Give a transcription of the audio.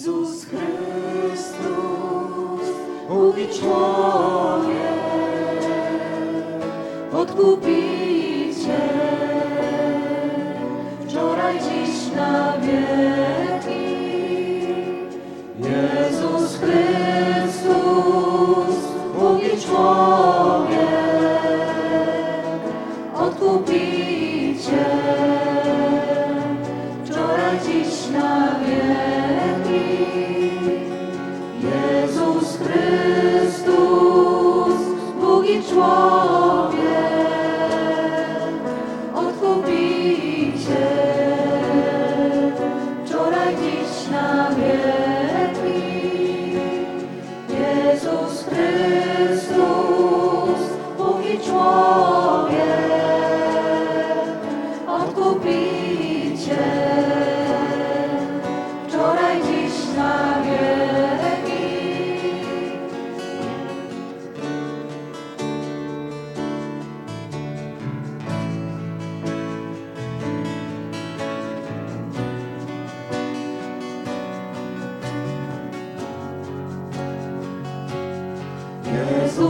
Jezus Chrystus, Bóg i człowiek, Odkupiciel, wczoraj, dziś na wieki. Jezus Chrystus, Bóg i człowiek, człowiek, odkupiciel. Jesus.